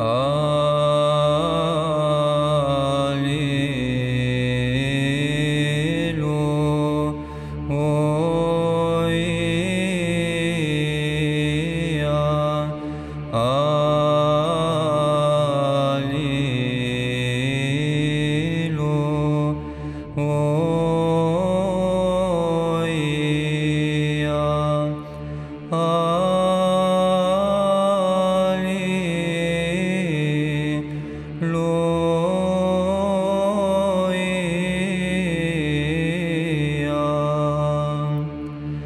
Oh. Oh.